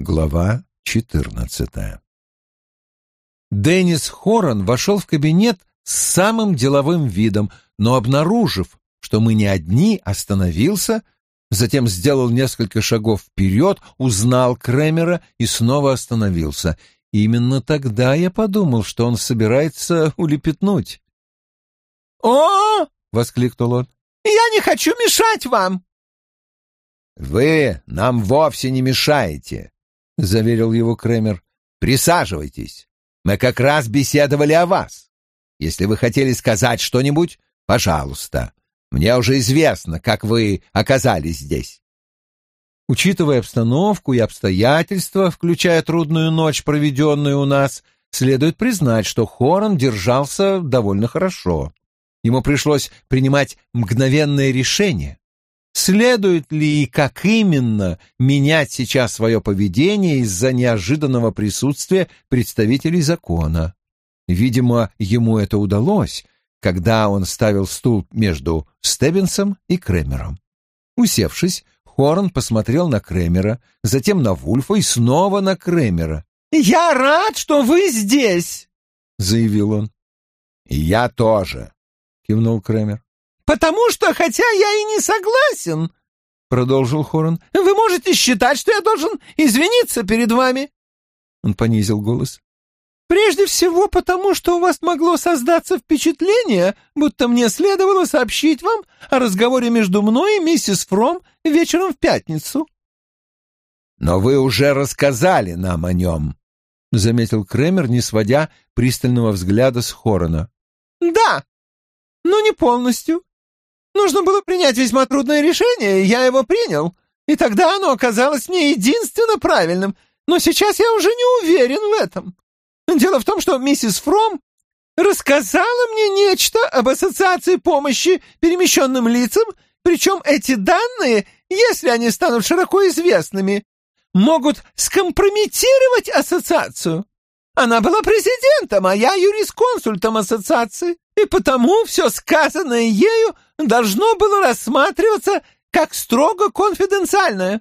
Глава 14 Деннис Хорн вошел в кабинет с самым деловым видом, но, обнаружив, что мы не одни, остановился, затем сделал несколько шагов вперед, узнал Кремера и снова остановился. Именно тогда я подумал, что он собирается улепетнуть. «О!» — воскликнул он. «Я не хочу мешать вам!» «Вы нам вовсе не мешаете», — заверил его Кремер. «Присаживайтесь. Мы как раз беседовали о вас. Если вы хотели сказать что-нибудь, пожалуйста. Мне уже известно, как вы оказались здесь». Учитывая обстановку и обстоятельства, включая трудную ночь, проведенную у нас, следует признать, что Хорн держался довольно хорошо. Ему пришлось принимать мгновенное решение. Следует ли и как именно менять сейчас свое поведение из-за неожиданного присутствия представителей закона? Видимо, ему это удалось, когда он ставил стул между Стеббинсом и Кремером. Усевшись, Хорн посмотрел на Кремера, затем на Вульфа и снова на Кремера. «Я рад, что вы здесь!» — заявил он. «Я тоже», — кивнул Кремер. «Потому что, хотя я и не согласен, — продолжил Хорн, — вы можете считать, что я должен извиниться перед вами». Он понизил голос. «Прежде всего потому, что у вас могло создаться впечатление, будто мне следовало сообщить вам о разговоре между мной и миссис Фром вечером в пятницу». «Но вы уже рассказали нам о нем», — заметил Кремер, не сводя пристального взгляда с Хорона. «Да, но не полностью. Нужно было принять весьма трудное решение, и я его принял, и тогда оно оказалось мне единственно правильным, но сейчас я уже не уверен в этом. Дело в том, что миссис Фром рассказала мне нечто об ассоциации помощи перемещенным лицам, причем эти данные, если они станут широко известными, могут скомпрометировать ассоциацию. Она была президентом, а я юрисконсультом ассоциации, и потому все сказанное ею должно было рассматриваться как строго конфиденциальное.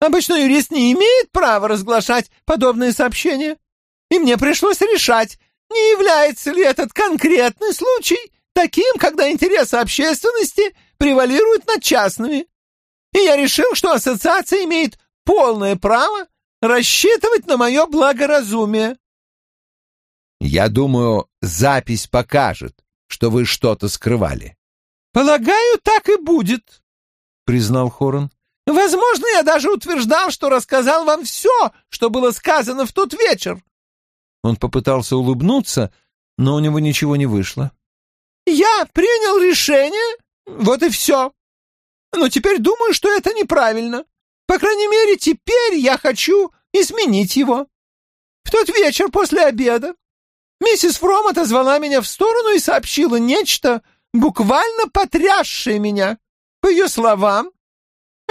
Обычно юрист не имеет права разглашать подобные сообщения, и мне пришлось решать, не является ли этот конкретный случай таким, когда интересы общественности превалируют над частными. И я решил, что ассоциация имеет полное право рассчитывать на мое благоразумие. Я думаю, запись покажет, что вы что-то скрывали. Полагаю, так и будет, признал Хорн. Возможно, я даже утверждал, что рассказал вам все, что было сказано в тот вечер. Он попытался улыбнуться, но у него ничего не вышло. Я принял решение, вот и все. Но теперь думаю, что это неправильно. По крайней мере, теперь я хочу изменить его. В тот вечер после обеда Миссис Фром отозвала меня в сторону и сообщила нечто, буквально потрясшее меня. По ее словам,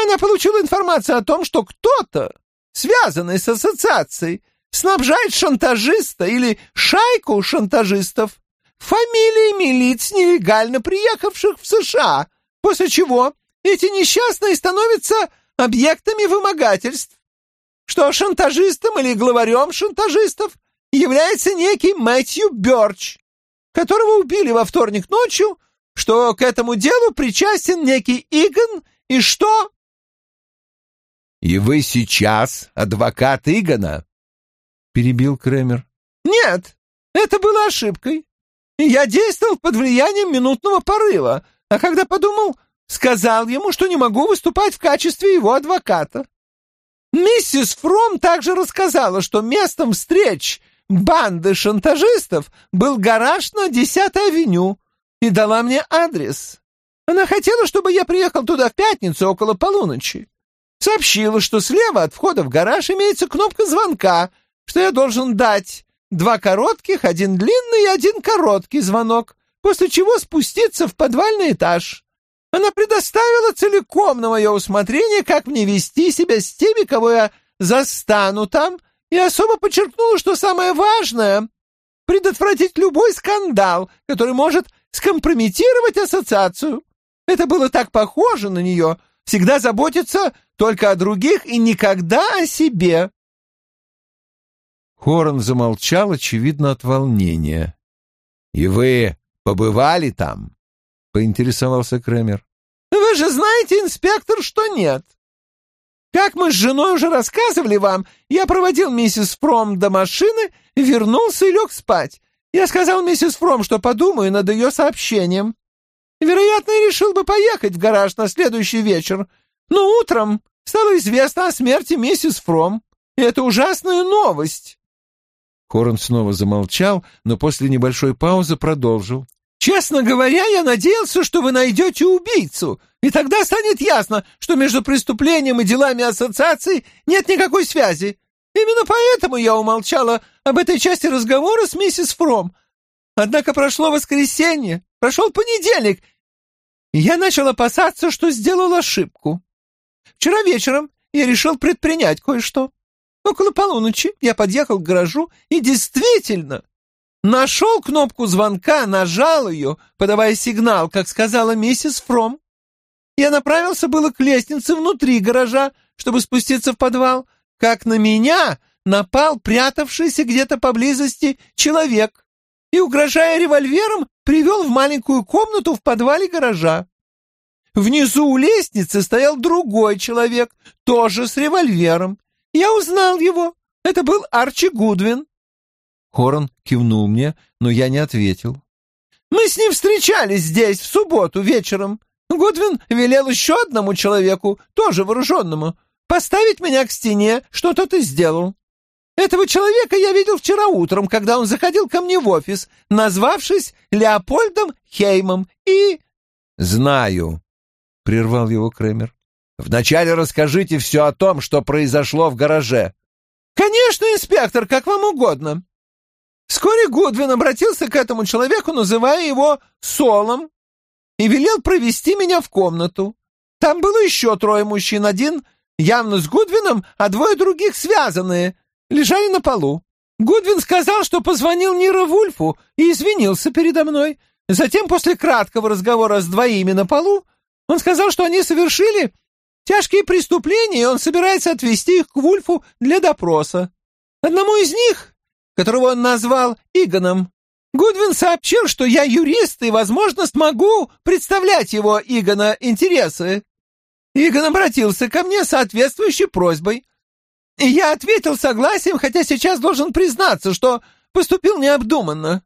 она получила информацию о том, что кто-то, связанный с ассоциацией, снабжает шантажиста или шайку шантажистов фамилиями лиц, нелегально приехавших в США, после чего эти несчастные становятся объектами вымогательств. Что шантажистом или главарем шантажистов является некий Мэтью Бёрч, которого убили во вторник ночью, что к этому делу причастен некий Игон и что...» «И вы сейчас адвокат Игона?» — перебил Кремер. «Нет, это было ошибкой. Я действовал под влиянием минутного порыва, а когда подумал, сказал ему, что не могу выступать в качестве его адвоката. Миссис Фром также рассказала, что местом встреч банды шантажистов был гараж на 10-й авеню и дала мне адрес. Она хотела, чтобы я приехал туда в пятницу около полуночи. Сообщила, что слева от входа в гараж имеется кнопка звонка, что я должен дать два коротких, один длинный и один короткий звонок, после чего спуститься в подвальный этаж. Она предоставила целиком на мое усмотрение, как мне вести себя с теми, кого я застану там, и особо подчеркнула, что самое важное — предотвратить любой скандал, который может скомпрометировать ассоциацию. Это было так похоже на нее, всегда заботиться только о других и никогда о себе. Хорн замолчал, очевидно, от волнения. «И вы побывали там?» — поинтересовался Кремер. «Вы же знаете, инспектор, что нет. Как мы с женой уже рассказывали вам, я проводил миссис Фром до машины, вернулся и лег спать. Я сказал миссис Фром, что подумаю над ее сообщением. Вероятно, решил бы поехать в гараж на следующий вечер, но утром стало известно о смерти миссис Фром. И это ужасная новость. Корн снова замолчал, но после небольшой паузы продолжил. «Честно говоря, я надеялся, что вы найдете убийцу, и тогда станет ясно, что между преступлением и делами ассоциации нет никакой связи. Именно поэтому я умолчала об этой части разговора с миссис Фром. Однако прошло воскресенье, прошел понедельник, и я начал опасаться, что сделал ошибку. Вчера вечером я решил предпринять кое-что. Около полуночи я подъехал к гаражу и действительно нашел кнопку звонка, нажал ее, подавая сигнал, как сказала миссис Фром. Я направился было к лестнице внутри гаража, чтобы спуститься в подвал, как на меня напал прятавшийся где-то поблизости человек и, угрожая револьвером, привел в маленькую комнату в подвале гаража. Внизу у лестницы стоял другой человек, тоже с револьвером. Я узнал его. Это был Арчи Гудвин. Хорн кивнул мне, но я не ответил. Мы с ним встречались здесь в субботу вечером. Гудвин велел еще одному человеку, тоже вооруженному, поставить меня к стене, что тот и сделал. Этого человека я видел вчера утром, когда он заходил ко мне в офис, назвавшись Леопольдом Хеймом, и... — Знаю, — прервал его Кремер. Вначале расскажите все о том, что произошло в гараже. Конечно, инспектор, как вам угодно. Вскоре Гудвин обратился к этому человеку, называя его Солом, и велел провести меня в комнату. Там было еще трое мужчин, один явно с Гудвином, а двое других связанные, лежали на полу. Гудвин сказал, что позвонил Нира Вульфу и извинился передо мной. Затем, после краткого разговора с двоими на полу, он сказал, что они совершили Тяжкие преступления, и он собирается отвезти их к Вульфу для допроса. Одному из них, которого он назвал Игоном, Гудвин сообщил, что я юрист и, возможно, смогу представлять его, Игона, интересы. Игон обратился ко мне с соответствующей просьбой. И я ответил согласием, хотя сейчас должен признаться, что поступил необдуманно.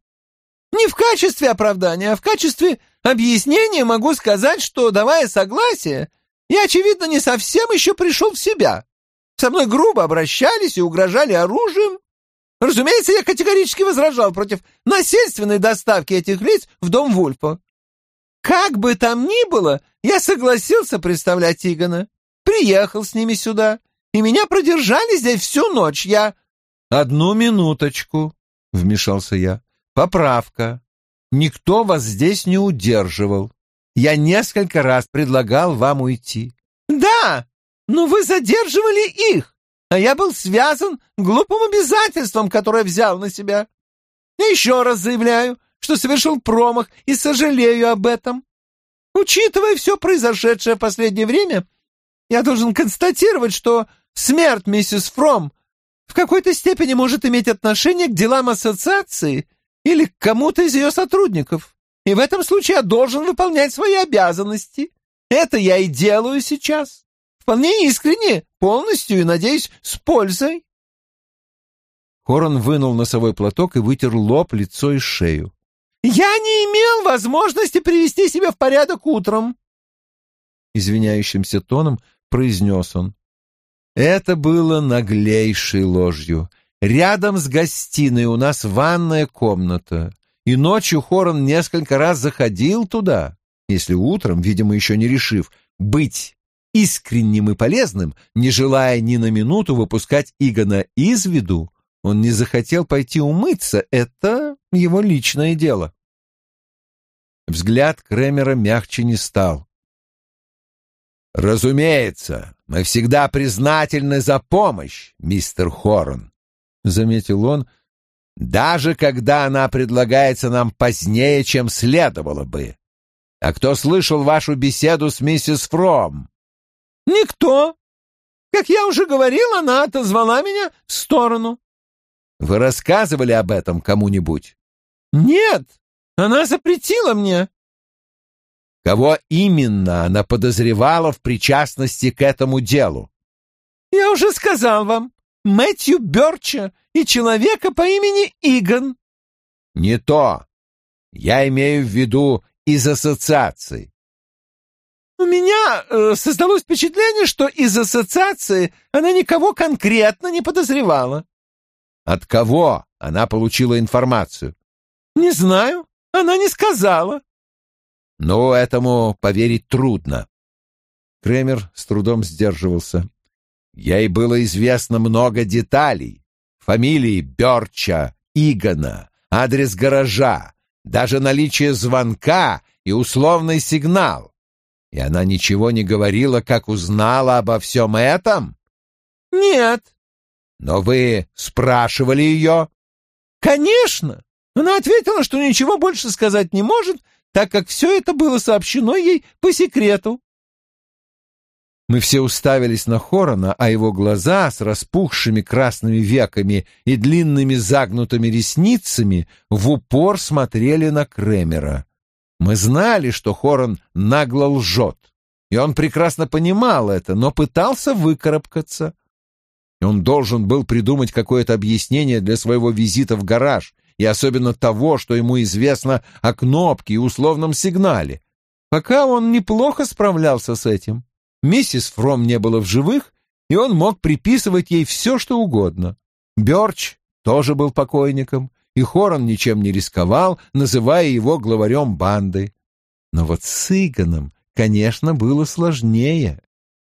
Не в качестве оправдания, а в качестве объяснения могу сказать, что, давая согласие, я, очевидно, не совсем еще пришел в себя. Со мной грубо обращались и угрожали оружием. Разумеется, я категорически возражал против насильственной доставки этих лиц в дом Вульфа. Как бы там ни было, я согласился представлять Игона. Приехал с ними сюда, и меня продержали здесь всю ночь. Я... — Одну минуточку, — вмешался я. — Поправка. Никто вас здесь не удерживал. Я несколько раз предлагал вам уйти. Да, но вы задерживали их, а я был связан глупым обязательством, которое взял на себя. еще раз заявляю, что совершил промах и сожалею об этом. Учитывая все произошедшее в последнее время, я должен констатировать, что смерть миссис Фром в какой-то степени может иметь отношение к делам ассоциации или к кому-то из ее сотрудников и в этом случае я должен выполнять свои обязанности. Это я и делаю сейчас. Вполне искренне, полностью и, надеюсь, с пользой. Хорон вынул носовой платок и вытер лоб, лицо и шею. «Я не имел возможности привести себя в порядок утром», — извиняющимся тоном произнес он. Это было наглейшей ложью. Рядом с гостиной у нас ванная комната и ночью Хорон несколько раз заходил туда, если утром, видимо, еще не решив быть искренним и полезным, не желая ни на минуту выпускать Игона из виду, он не захотел пойти умыться, это его личное дело. Взгляд Кремера мягче не стал. «Разумеется, мы всегда признательны за помощь, мистер Хорн», — заметил он, даже когда она предлагается нам позднее, чем следовало бы. А кто слышал вашу беседу с миссис Фром? Никто. Как я уже говорил, она отозвала меня в сторону. Вы рассказывали об этом кому-нибудь? Нет, она запретила мне. Кого именно она подозревала в причастности к этому делу? Я уже сказал вам, Мэтью Бёрча и человека по имени Игон. Не то. Я имею в виду из ассоциации. У меня э, создалось впечатление, что из ассоциации она никого конкретно не подозревала. От кого она получила информацию? Не знаю, она не сказала. Ну, этому поверить трудно. Кремер с трудом сдерживался. Ей было известно много деталей. Фамилии Бёрча, Игона, адрес гаража, даже наличие звонка и условный сигнал. И она ничего не говорила, как узнала обо всем этом? Нет. Но вы спрашивали ее? Конечно. Она ответила, что ничего больше сказать не может, так как все это было сообщено ей по секрету. Мы все уставились на Хорона, а его глаза с распухшими красными веками и длинными загнутыми ресницами в упор смотрели на Кремера. Мы знали, что Хорон нагло лжет, и он прекрасно понимал это, но пытался выкарабкаться. Он должен был придумать какое-то объяснение для своего визита в гараж, и особенно того, что ему известно о кнопке и условном сигнале. Пока он неплохо справлялся с этим. Миссис Фром не было в живых, и он мог приписывать ей все, что угодно. Бёрч тоже был покойником, и Хорон ничем не рисковал, называя его главарем банды. Но вот с Игоном, конечно, было сложнее.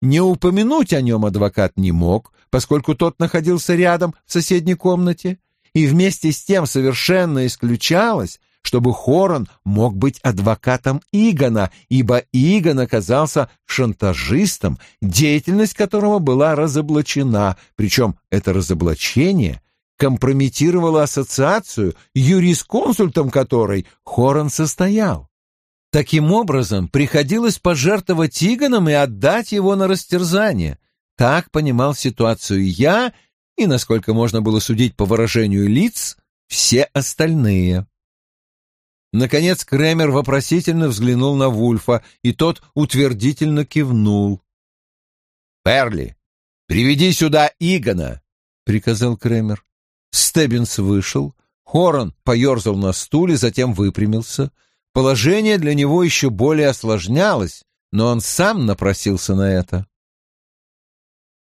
Не упомянуть о нем адвокат не мог, поскольку тот находился рядом в соседней комнате, и вместе с тем совершенно исключалось, чтобы Хорон мог быть адвокатом Игона, ибо Игон оказался шантажистом, деятельность которого была разоблачена, причем это разоблачение компрометировала ассоциацию, юрисконсультом которой Хорон состоял. Таким образом, приходилось пожертвовать Игоном и отдать его на растерзание. Так понимал ситуацию я и, насколько можно было судить по выражению лиц, все остальные. Наконец Кремер вопросительно взглянул на Вульфа, и тот утвердительно кивнул. «Перли, приведи сюда Игона», — приказал Кремер. Стеббинс вышел, Хорн поерзал на стуле, затем выпрямился. Положение для него еще более осложнялось, но он сам напросился на это.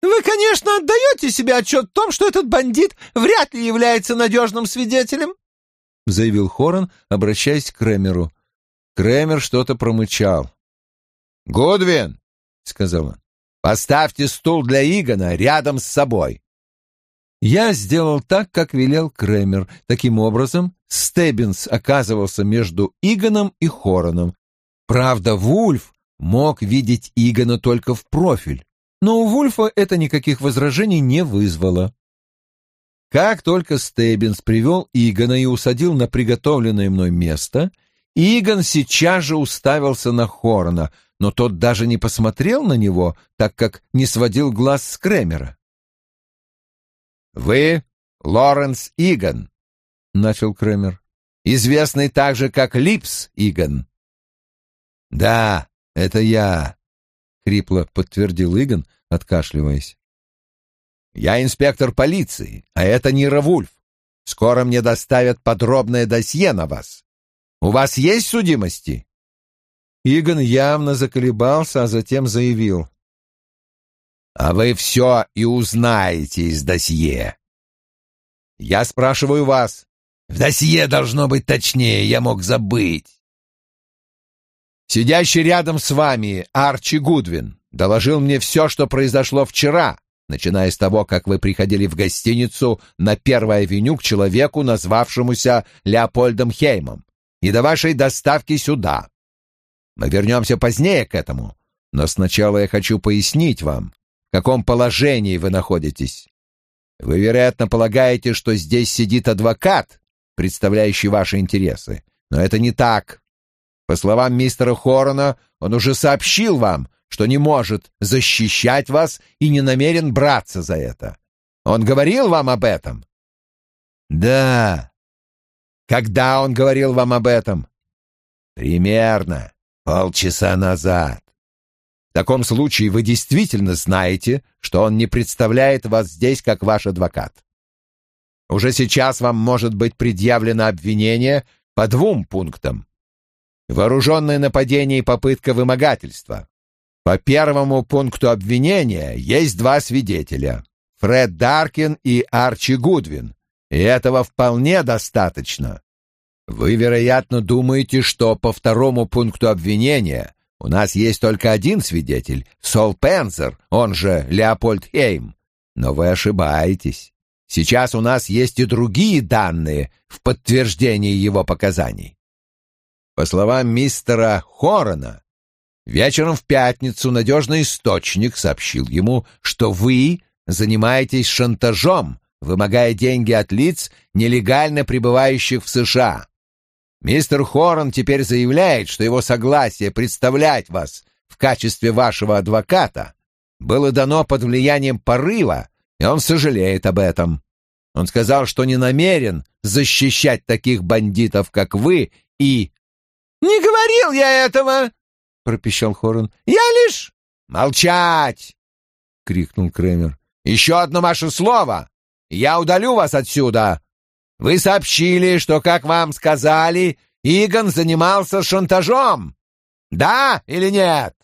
«Вы, конечно, отдаете себе отчет в том, что этот бандит вряд ли является надежным свидетелем?» — заявил Хорн, обращаясь к Кремеру. Кремер что-то промычал. «Гудвин!» — сказал он. «Поставьте стул для Игона рядом с собой». Я сделал так, как велел Кремер. Таким образом, Стеббинс оказывался между Игоном и Хороном. Правда, Вульф мог видеть Игона только в профиль, но у Вульфа это никаких возражений не вызвало. Как только Стеббинс привел Игона и усадил на приготовленное мной место, Игон сейчас же уставился на Хорна, но тот даже не посмотрел на него, так как не сводил глаз с Кремера. «Вы Лоренс Иган», — начал Кремер, — «известный также как Липс Иган». «Да, это я», — хрипло подтвердил Иган, откашливаясь. «Я инспектор полиции, а это Нира Вульф. Скоро мне доставят подробное досье на вас. У вас есть судимости?» Иган явно заколебался, а затем заявил. А вы все и узнаете из досье. Я спрашиваю вас. В досье должно быть точнее, я мог забыть. Сидящий рядом с вами Арчи Гудвин доложил мне все, что произошло вчера, начиная с того, как вы приходили в гостиницу на Первой авеню к человеку, назвавшемуся Леопольдом Хеймом, и до вашей доставки сюда. Мы вернемся позднее к этому, но сначала я хочу пояснить вам, в каком положении вы находитесь. Вы, вероятно, полагаете, что здесь сидит адвокат, представляющий ваши интересы. Но это не так. По словам мистера Хорона, он уже сообщил вам, что не может защищать вас и не намерен браться за это. Он говорил вам об этом? Да. Когда он говорил вам об этом? Примерно полчаса назад. В таком случае вы действительно знаете, что он не представляет вас здесь как ваш адвокат. Уже сейчас вам может быть предъявлено обвинение по двум пунктам. Вооруженное нападение и попытка вымогательства. По первому пункту обвинения есть два свидетеля — Фред Даркин и Арчи Гудвин, и этого вполне достаточно. Вы, вероятно, думаете, что по второму пункту обвинения у нас есть только один свидетель — Сол Пензер, он же Леопольд Хейм. Но вы ошибаетесь. Сейчас у нас есть и другие данные в подтверждении его показаний. По словам мистера Хорона, вечером в пятницу надежный источник сообщил ему, что вы занимаетесь шантажом, вымогая деньги от лиц, нелегально пребывающих в США. Мистер Хорн теперь заявляет, что его согласие представлять вас в качестве вашего адвоката было дано под влиянием порыва, и он сожалеет об этом. Он сказал, что не намерен защищать таких бандитов, как вы, и... «Не говорил я этого!» — пропищал Хорн. «Я лишь...» «Молчать!» — крикнул Кремер. «Еще одно ваше слово! Я удалю вас отсюда! Вы сообщили, что, как вам сказали, Игон занимался шантажом. Да или нет?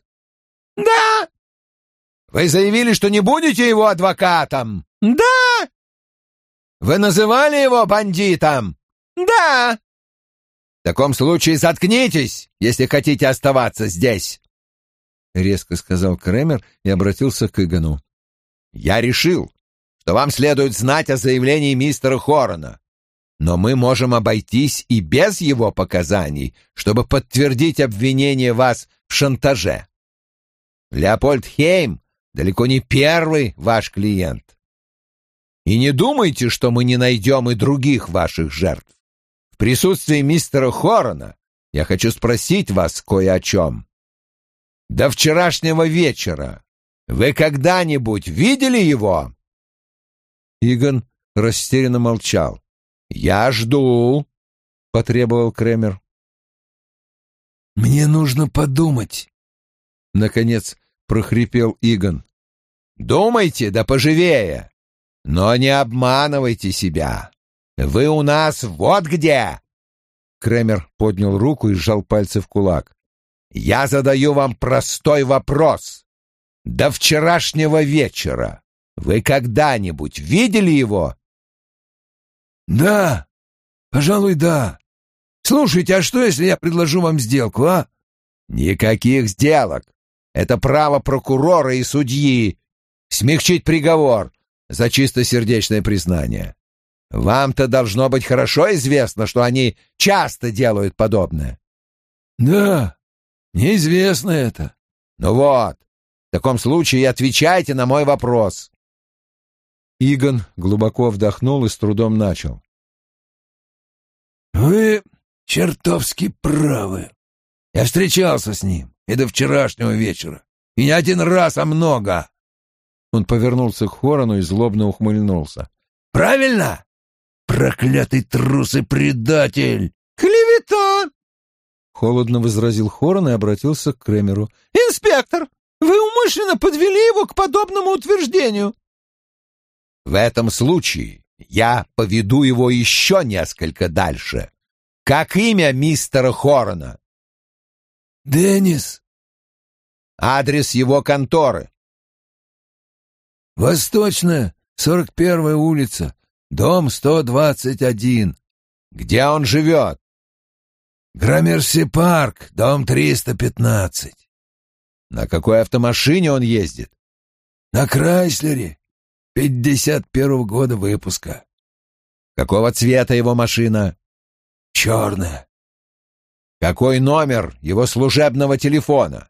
Да. Вы заявили, что не будете его адвокатом. Да. Вы называли его бандитом. Да. В таком случае заткнитесь, если хотите оставаться здесь. Резко сказал Кремер и обратился к Игону. Я решил, что вам следует знать о заявлении мистера Хорона но мы можем обойтись и без его показаний, чтобы подтвердить обвинение вас в шантаже. Леопольд Хейм далеко не первый ваш клиент. И не думайте, что мы не найдем и других ваших жертв. В присутствии мистера Хорона я хочу спросить вас кое о чем. До вчерашнего вечера вы когда-нибудь видели его?» Игон растерянно молчал. «Я жду», — потребовал Кремер. «Мне нужно подумать», — наконец прохрипел Игон. «Думайте, да поживее, но не обманывайте себя. Вы у нас вот где!» Кремер поднял руку и сжал пальцы в кулак. «Я задаю вам простой вопрос. До вчерашнего вечера вы когда-нибудь видели его «Да, пожалуй, да. Слушайте, а что, если я предложу вам сделку, а?» «Никаких сделок. Это право прокурора и судьи. Смягчить приговор за чистосердечное признание. Вам-то должно быть хорошо известно, что они часто делают подобное». «Да, неизвестно это». «Ну вот, в таком случае отвечайте на мой вопрос. Игон глубоко вдохнул и с трудом начал. «Вы чертовски правы. Я встречался с ним и до вчерашнего вечера. И не один раз, а много». Он повернулся к Хорону и злобно ухмыльнулся. «Правильно? Проклятый трус и предатель!» «Клевета!» Холодно возразил Хорон и обратился к Кремеру. «Инспектор, вы умышленно подвели его к подобному утверждению. В этом случае я поведу его еще несколько дальше. Как имя мистера Хорона? Деннис. Адрес его конторы. Восточная, 41-я улица, дом 121. Где он живет? Громерси парк, дом 315. На какой автомашине он ездит? На Крайслере, Пятьдесят первого года выпуска. Какого цвета его машина? Черная. Какой номер его служебного телефона?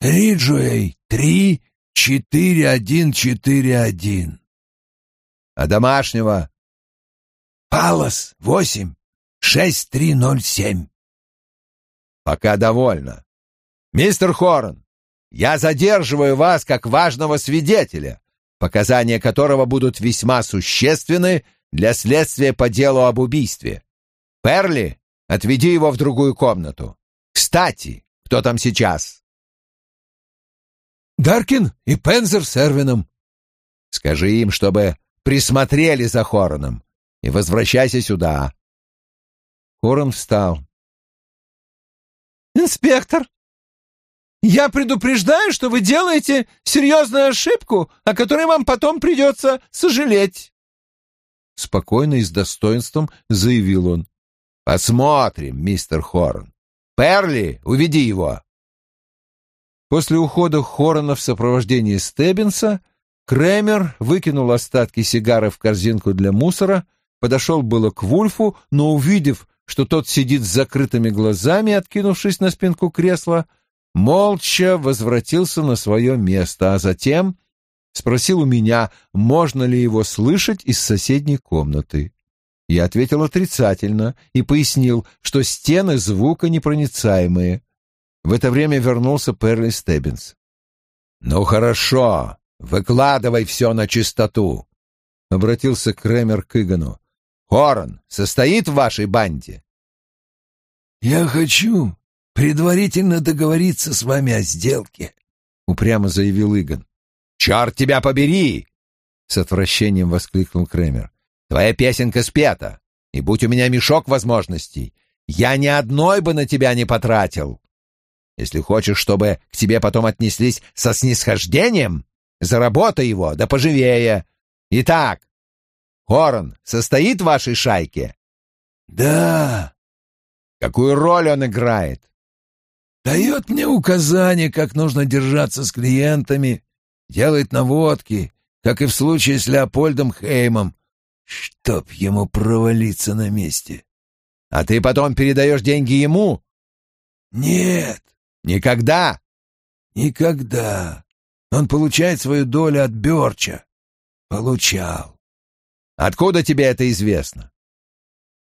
Риджуэй три четыре один четыре один. А домашнего? Палас восемь шесть три ноль семь. Пока довольно. Мистер Хорн, я задерживаю вас как важного свидетеля показания которого будут весьма существенны для следствия по делу об убийстве. Перли, отведи его в другую комнату. Кстати, кто там сейчас?» «Даркин и Пензер с Эрвином». «Скажи им, чтобы присмотрели за Хороном, и возвращайся сюда». Хорон встал. «Инспектор, я предупреждаю, что вы делаете серьезную ошибку, о которой вам потом придется сожалеть». Спокойно и с достоинством заявил он. «Посмотрим, мистер Хорн. Перли, уведи его». После ухода Хорона в сопровождении Стеббинса Кремер выкинул остатки сигары в корзинку для мусора, подошел было к Вульфу, но, увидев, что тот сидит с закрытыми глазами, откинувшись на спинку кресла, молча возвратился на свое место, а затем спросил у меня, можно ли его слышать из соседней комнаты. Я ответил отрицательно и пояснил, что стены звука непроницаемые. В это время вернулся Перли Стеббинс. «Ну хорошо, выкладывай все на чистоту», — обратился Кремер к Игану. «Хорн состоит в вашей банде?» «Я хочу предварительно договориться с вами о сделке», — упрямо заявил Игон. «Черт тебя побери!» — с отвращением воскликнул Кремер. «Твоя песенка спета, и будь у меня мешок возможностей, я ни одной бы на тебя не потратил. Если хочешь, чтобы к тебе потом отнеслись со снисхождением, заработай его, да поживее. Итак, Хорн состоит в вашей шайке?» «Да». «Какую роль он играет?» «Дает мне указания, как нужно держаться с клиентами, делает наводки, как и в случае с Леопольдом Хеймом, чтоб ему провалиться на месте». «А ты потом передаешь деньги ему?» «Нет». «Никогда?» «Никогда. Он получает свою долю от Бёрча. Получал». «Откуда тебе это известно?»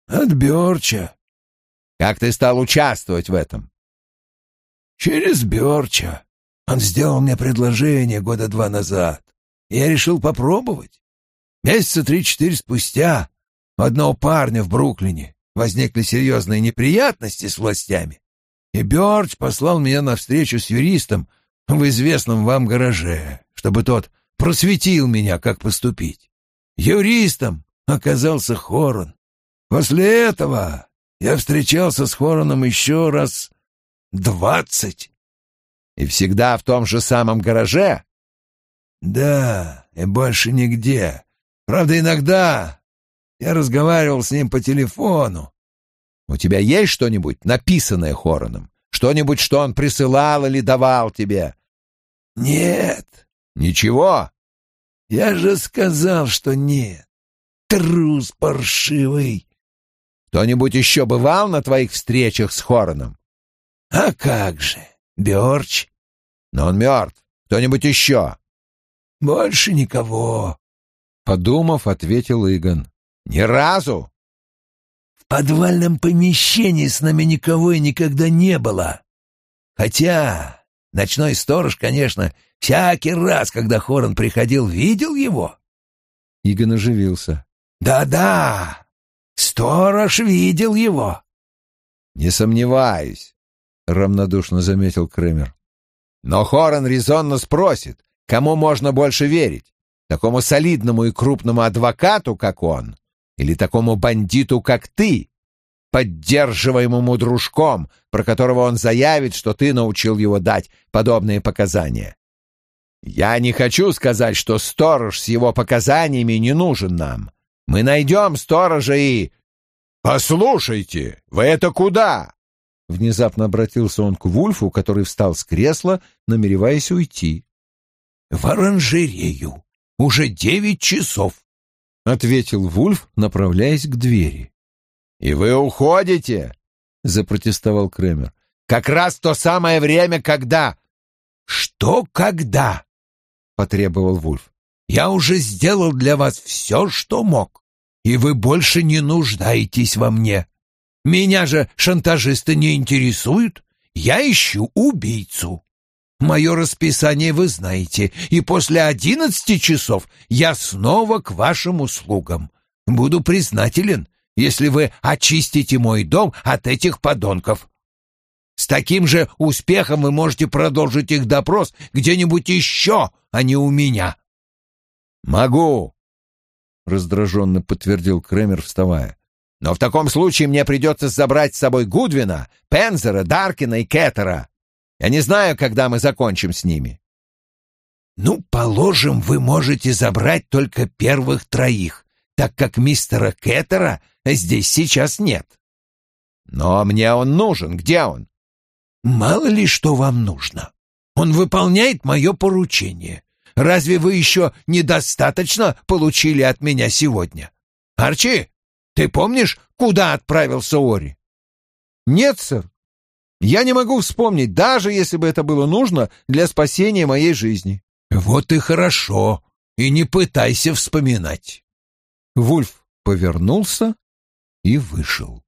«От Бёрча». «Как ты стал участвовать в этом?» «Через Бёрча. Он сделал мне предложение года два назад. Я решил попробовать. Месяца три-четыре спустя у одного парня в Бруклине возникли серьезные неприятности с властями. И Бёрч послал меня на встречу с юристом в известном вам гараже, чтобы тот просветил меня, как поступить. Юристом оказался Хорон. После этого я встречался с Хороном еще раз двадцать. И всегда в том же самом гараже? Да, и больше нигде. Правда, иногда я разговаривал с ним по телефону. У тебя есть что-нибудь, написанное Хороном? Что-нибудь, что он присылал или давал тебе? Нет. Ничего? Я же сказал, что нет. Трус паршивый. Кто-нибудь еще бывал на твоих встречах с Хороном? А как же, Бёрч. Но он мертв. Кто-нибудь еще? Больше никого. Подумав, ответил Игон. Ни разу? В подвальном помещении с нами никого и никогда не было. Хотя ночной сторож, конечно, всякий раз, когда Хорон приходил, видел его. Игон оживился. Да-да, сторож видел его. Не сомневаюсь, равнодушно заметил Крымер. Но Хорон резонно спросит, кому можно больше верить? Такому солидному и крупному адвокату, как он, или такому бандиту, как ты, поддерживаемому дружком, про которого он заявит, что ты научил его дать подобные показания. Я не хочу сказать, что сторож с его показаниями не нужен нам. Мы найдем сторожа и... Послушайте, вы это куда? Внезапно обратился он к Вульфу, который встал с кресла, намереваясь уйти. «В оранжерею. Уже девять часов», — ответил Вульф, направляясь к двери. «И вы уходите?» — запротестовал Кремер. «Как раз то самое время, когда...» «Что когда?» — потребовал Вульф. «Я уже сделал для вас все, что мог, и вы больше не нуждаетесь во мне». Меня же шантажисты не интересуют. Я ищу убийцу. Мое расписание вы знаете, и после одиннадцати часов я снова к вашим услугам. буду признателен, если вы очистите мой дом от этих подонков. С таким же успехом вы можете продолжить их допрос где-нибудь еще, а не у меня. Могу, раздраженно подтвердил Кремер, вставая. Но в таком случае мне придется забрать с собой Гудвина, Пензера, Даркина и Кеттера. Я не знаю, когда мы закончим с ними. Ну, положим, вы можете забрать только первых троих, так как мистера Кеттера здесь сейчас нет. Но мне он нужен. Где он? Мало ли что вам нужно. Он выполняет мое поручение. Разве вы еще недостаточно получили от меня сегодня? Арчи, ты помнишь, куда отправился Ори? Нет, сэр. Я не могу вспомнить, даже если бы это было нужно для спасения моей жизни. Вот и хорошо. И не пытайся вспоминать. Вульф повернулся и вышел.